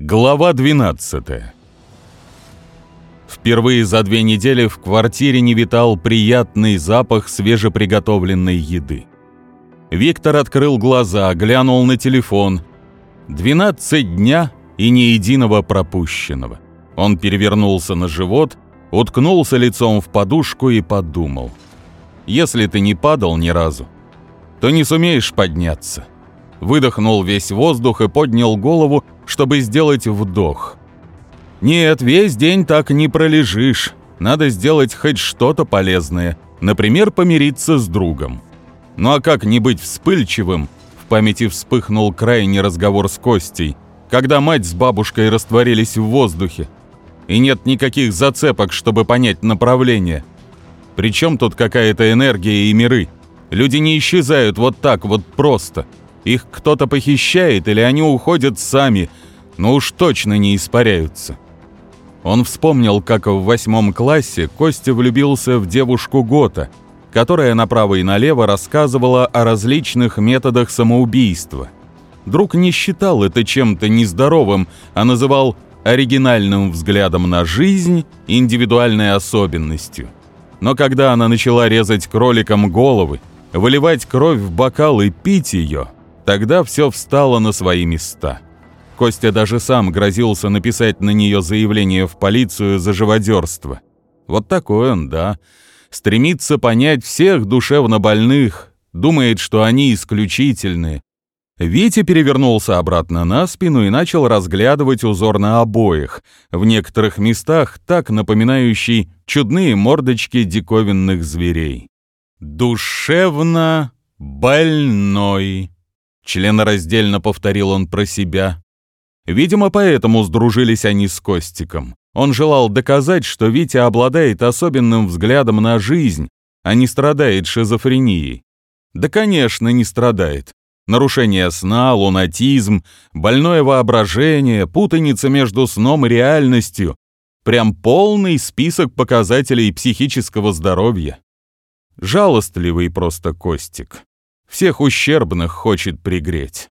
Глава 12 Впервые за две недели в квартире не витал приятный запах свежеприготовленной еды. Виктор открыл глаза, глянул на телефон. 12 дня и ни единого пропущенного. Он перевернулся на живот, уткнулся лицом в подушку и подумал. Если ты не падал ни разу, то не сумеешь подняться. Выдохнул весь воздух и поднял голову, чтобы сделать вдох. Нет, весь день так не пролежишь. Надо сделать хоть что-то полезное, например, помириться с другом. Ну а как не быть вспыльчивым? В памяти вспыхнул крайний разговор с Костей, когда мать с бабушкой растворились в воздухе. И нет никаких зацепок, чтобы понять направление. Причем тут какая-то энергия и миры? Люди не исчезают вот так вот просто – их кто-то похищает или они уходят сами, но уж точно не испаряются. Он вспомнил, как в восьмом классе Костя влюбился в девушку Гота, которая направо и налево рассказывала о различных методах самоубийства. Друг не считал это чем-то нездоровым, а называл оригинальным взглядом на жизнь, индивидуальной особенностью. Но когда она начала резать кроликам головы, выливать кровь в бокал и пить ее, Тогда все встало на свои места. Костя даже сам грозился написать на нее заявление в полицию за живодерство. Вот такой он, да. Стремится понять всех душевно больных, думает, что они исключительные. Витя перевернулся обратно на спину и начал разглядывать узор на обоих, в некоторых местах так напоминающий чудные мордочки диковинных зверей. «Душевно больной», Членораздельно повторил он про себя. Видимо, поэтому сдружились они с Костиком. Он желал доказать, что Витя обладает особенным взглядом на жизнь, а не страдает шизофренией. Да, конечно, не страдает. Нарушение сна, лунатизм, больное воображение, путаница между сном и реальностью. Прям полный список показателей психического здоровья. Жалостливый просто Костик. Всех ущербных хочет пригреть.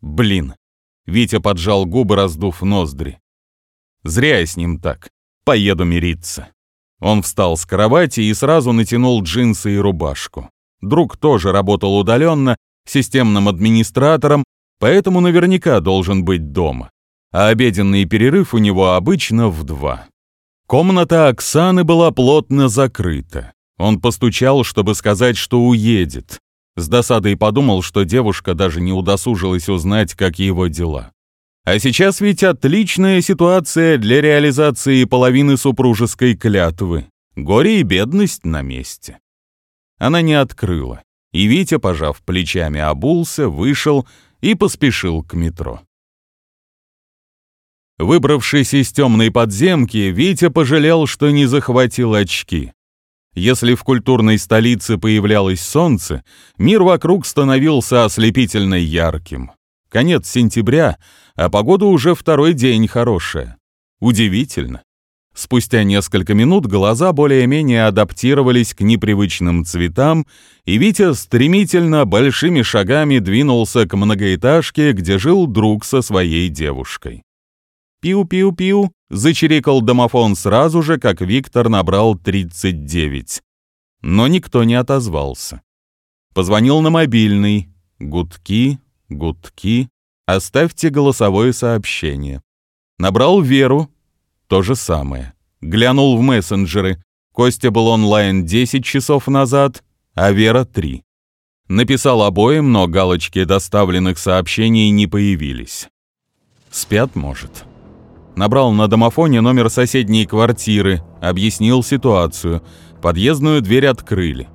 Блин. Витя поджал губы, раздув ноздри. Зря я с ним так. Поеду мириться. Он встал с кровати и сразу натянул джинсы и рубашку. Друг тоже работал удаленно, системным администратором, поэтому наверняка должен быть дома. А обеденный перерыв у него обычно в два. Комната Оксаны была плотно закрыта. Он постучал, чтобы сказать, что уедет. С досадой подумал, что девушка даже не удосужилась узнать, как его дела. А сейчас ведь отличная ситуация для реализации половины супружеской клятвы. Горе и бедность на месте. Она не открыла, и Витя, пожав плечами, обулся, вышел и поспешил к метро. Выбравшись из темной подземки, Витя пожалел, что не захватил очки. Если в культурной столице появлялось солнце, мир вокруг становился ослепительно ярким. Конец сентября, а погода уже второй день хорошая. Удивительно. Спустя несколько минут глаза более-менее адаптировались к непривычным цветам, и Витя стремительно большими шагами двинулся к многоэтажке, где жил друг со своей девушкой. Пиу-пиу-пиу, зачирикал домофон сразу же, как Виктор набрал 39. Но никто не отозвался. Позвонил на мобильный. Гудки, гудки. Оставьте голосовое сообщение. Набрал Веру. То же самое. Глянул в мессенджеры. Костя был онлайн 10 часов назад, а Вера 3. Написал обоим, но галочки доставленных сообщений не появились. Спят, может. Набрал на домофоне номер соседней квартиры, объяснил ситуацию. Подъездную дверь открыли.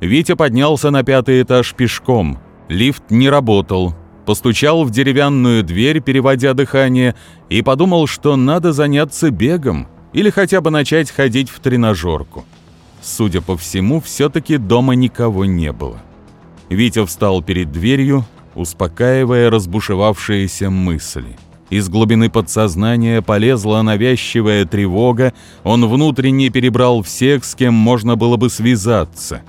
Витя поднялся на пятый этаж пешком. Лифт не работал. Постучал в деревянную дверь, переводя дыхание, и подумал, что надо заняться бегом или хотя бы начать ходить в тренажерку. Судя по всему, все-таки дома никого не было. Витя встал перед дверью, успокаивая разбушевавшиеся мысли. Из глубины подсознания полезла навязчивая тревога, он внутренне перебрал всех, с кем можно было бы связаться.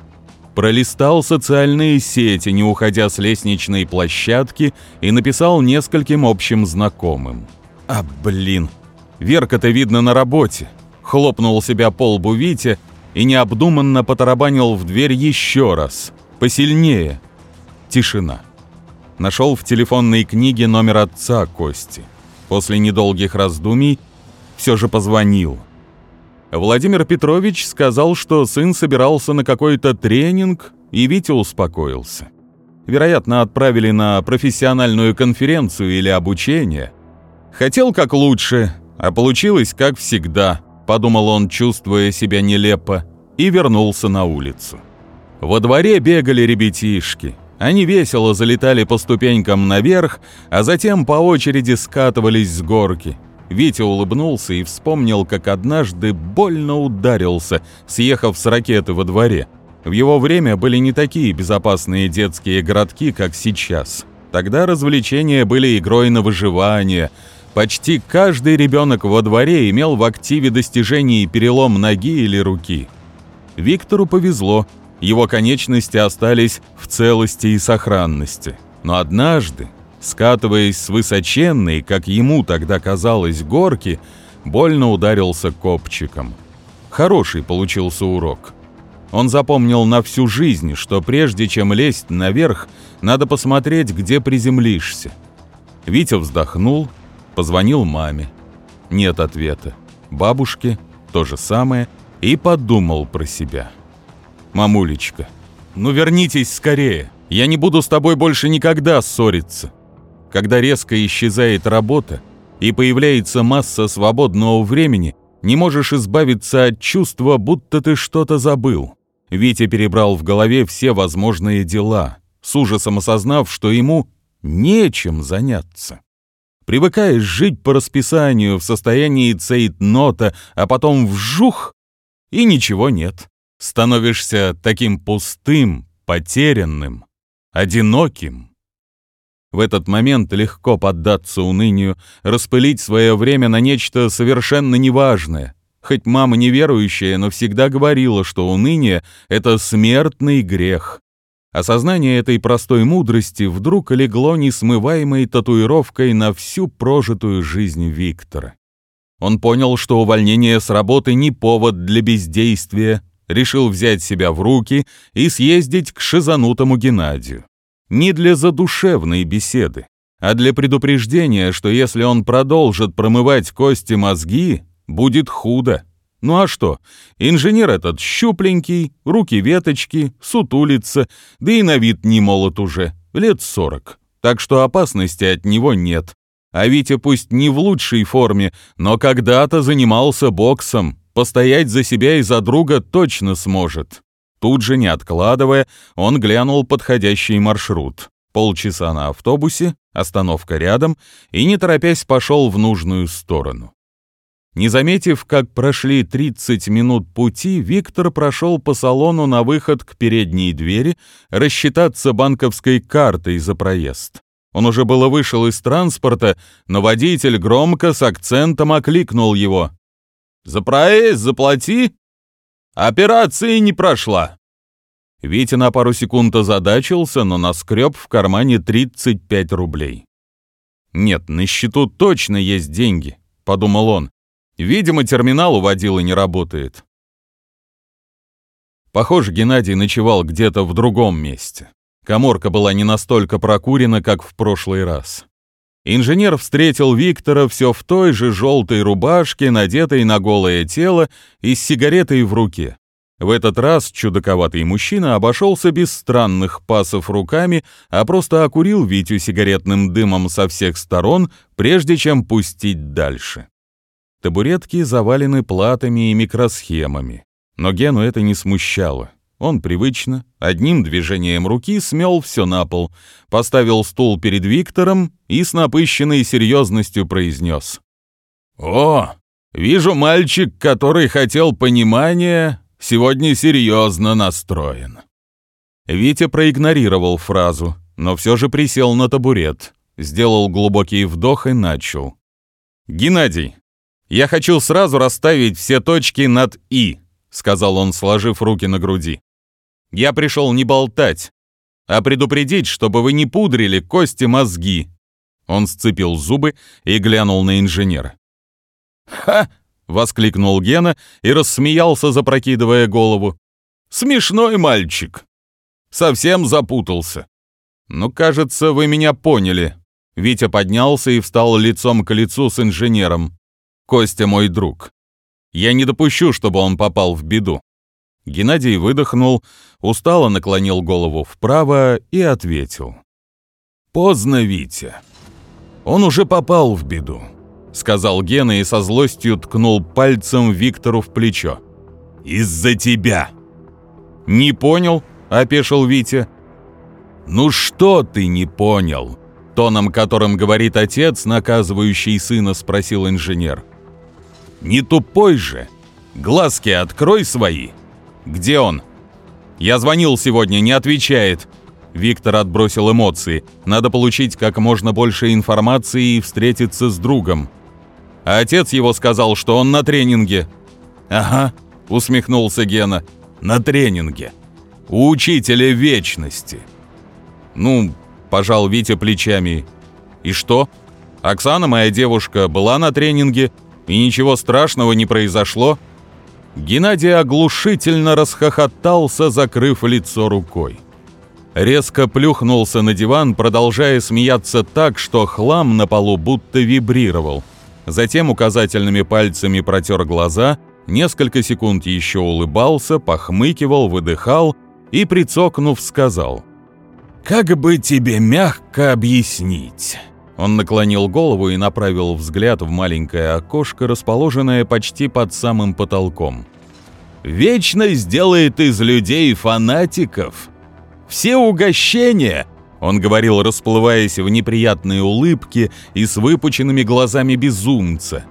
Пролистал социальные сети, не уходя с лестничной площадки, и написал нескольким общим знакомым. А, блин, Верка-то видно на работе. Хлопнул себя по лбу Витя и необдуманно потарабанил в дверь еще раз. Посильнее. Тишина. Нашел в телефонной книге номер отца Кости. После недолгих раздумий все же позвонил. Владимир Петрович сказал, что сын собирался на какой-то тренинг, и Витя успокоился. Вероятно, отправили на профессиональную конференцию или обучение. Хотел как лучше, а получилось как всегда, подумал он, чувствуя себя нелепо, и вернулся на улицу. Во дворе бегали ребятишки. Они весело залетали по ступенькам наверх, а затем по очереди скатывались с горки. Витя улыбнулся и вспомнил, как однажды больно ударился, съехав с ракеты во дворе. В его время были не такие безопасные детские городки, как сейчас. Тогда развлечения были игрой на выживание. Почти каждый ребенок во дворе имел в активе достижений перелом ноги или руки. Виктору повезло, его конечности остались в целости и сохранности. Но однажды, скатываясь с высоченной, как ему тогда казалось, горки, больно ударился копчиком. Хороший получился урок. Он запомнил на всю жизнь, что прежде чем лезть наверх, надо посмотреть, где приземлишься. Витя вздохнул, позвонил маме. Нет ответа. Бабушке то же самое и подумал про себя. «Мамулечка, ну вернитесь скорее, я не буду с тобой больше никогда ссориться». Когда резко исчезает работа и появляется масса свободного времени, не можешь избавиться от чувства, будто ты что-то забыл. Витя перебрал в голове все возможные дела, с ужасом осознав, что ему нечем заняться. Привыкаешь жить по расписанию в состоянии цейтнота, а потом вжух, и ничего нет. Становишься таким пустым, потерянным, одиноким. В этот момент легко поддаться унынию, распылить свое время на нечто совершенно неважное. Хоть мама неверующая, но всегда говорила, что уныние — это смертный грех. Осознание этой простой мудрости вдруг легло несмываемой татуировкой на всю прожитую жизнь Виктора. Он понял, что увольнение с работы не повод для бездействия, решил взять себя в руки и съездить к шизанутому Геннадию. Не для задушевной беседы, а для предупреждения, что если он продолжит промывать кости мозги, будет худо. Ну а что, инженер этот щупленький, руки веточки, сутулится, да и на вид не молод уже, лет сорок. Так что опасности от него нет. А Витя пусть не в лучшей форме, но когда-то занимался боксом, постоять за себя и за друга точно сможет. Тут же, не откладывая, он глянул подходящий маршрут. Полчаса на автобусе, остановка рядом, и, не торопясь, пошел в нужную сторону. Не заметив, как прошли 30 минут пути, Виктор прошел по салону на выход к передней двери рассчитаться банковской картой за проезд. Он уже было вышел из транспорта, но водитель громко с акцентом окликнул его. «За проезд заплати!» «Операции не прошла!» Витя на пару секунд озадачился, но наскреб в кармане 35 рублей. «Нет, на счету точно есть деньги», — подумал он. Видимо, терминал у водила не работает. Похоже, Геннадий ночевал где-то в другом месте. Коморка была не настолько прокурена, как в прошлый раз. Инженер встретил Виктора все в той же желтой рубашке, надетой на голое тело и с сигаретой в руке. В этот раз чудаковатый мужчина обошелся без странных пасов руками, а просто окурил Витю сигаретным дымом со всех сторон, прежде чем пустить дальше. Табуретки завалены платами и микросхемами. Но Гену это не смущало. Он привычно, одним движением руки смел все на пол, поставил стул перед Виктором и с напыщенной серьезностью произнес. «О, вижу мальчик, который хотел понимания, сегодня серьезно настроен». Витя проигнорировал фразу, но все же присел на табурет, сделал глубокий вдох и начал. «Геннадий, «Я хочу сразу расставить все точки над «и», — сказал он, сложив руки на груди. «Я пришел не болтать, а предупредить, чтобы вы не пудрили кости мозги. Он сцепил зубы и глянул на инженера. «Ха!» — воскликнул Гена и рассмеялся, запрокидывая голову. «Смешной мальчик! Совсем запутался. Ну, кажется, вы меня поняли». Витя поднялся и встал лицом к лицу с инженером. «Костя мой друг. Я не допущу, чтобы он попал в беду». Геннадий выдохнул, устало наклонил голову вправо и ответил. «Поздно, Витя. Он уже попал в беду сказал Гена и со злостью ткнул пальцем Виктору в плечо. «Из-за тебя!» «Не понял?» – опешил Витя. «Ну что ты не понял?» – тоном, которым говорит отец, наказывающий сына, спросил инженер. «Не тупой же! Глазки открой свои! Где он?» «Я звонил сегодня, не отвечает!» Виктор отбросил эмоции. Надо получить как можно больше информации и встретиться с другом а отец его сказал, что он на тренинге». «Ага», — усмехнулся Гена, — «на тренинге. У учителя вечности». «Ну», — пожал Витя плечами. «И что? Оксана, моя девушка, была на тренинге, и ничего страшного не произошло?» Геннадий оглушительно расхохотался, закрыв лицо рукой. Резко плюхнулся на диван, продолжая смеяться так, что хлам на полу будто вибрировал — затем указательными пальцами протер глаза, несколько секунд еще улыбался, похмыкивал, выдыхал и, прицокнув, сказал «Как бы тебе мягко объяснить?» Он наклонил голову и направил взгляд в маленькое окошко, расположенное почти под самым потолком. «Вечность делает из людей фанатиков. Все угощения он говорил, расплываясь в неприятные улыбки и с выпученными глазами безумца,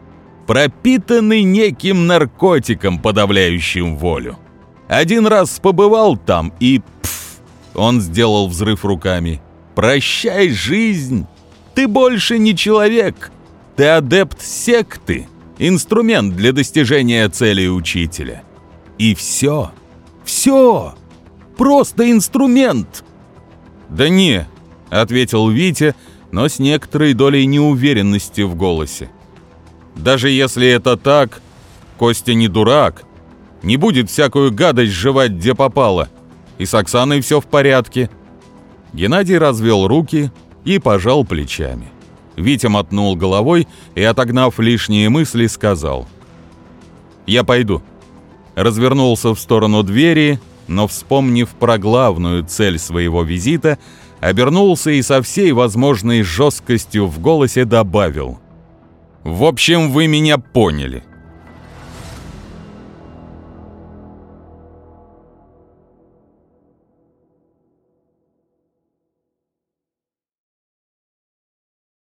пропитанный неким наркотиком, подавляющим волю. Один раз побывал там и... Пф, он сделал взрыв руками. «Прощай, жизнь! Ты больше не человек! Ты адепт секты, инструмент для достижения цели учителя. И все, все, просто инструмент!» «Да не», — ответил Витя, но с некоторой долей неуверенности в голосе. «Даже если это так, Костя не дурак, не будет всякую гадость жевать, где попало, и с Оксаной все в порядке». Геннадий развел руки и пожал плечами. Витя мотнул головой и, отогнав лишние мысли, сказал «Я пойду». Развернулся в сторону двери, но, вспомнив про главную цель своего визита, обернулся и со всей возможной жесткостью в голосе добавил. «В общем, вы меня поняли.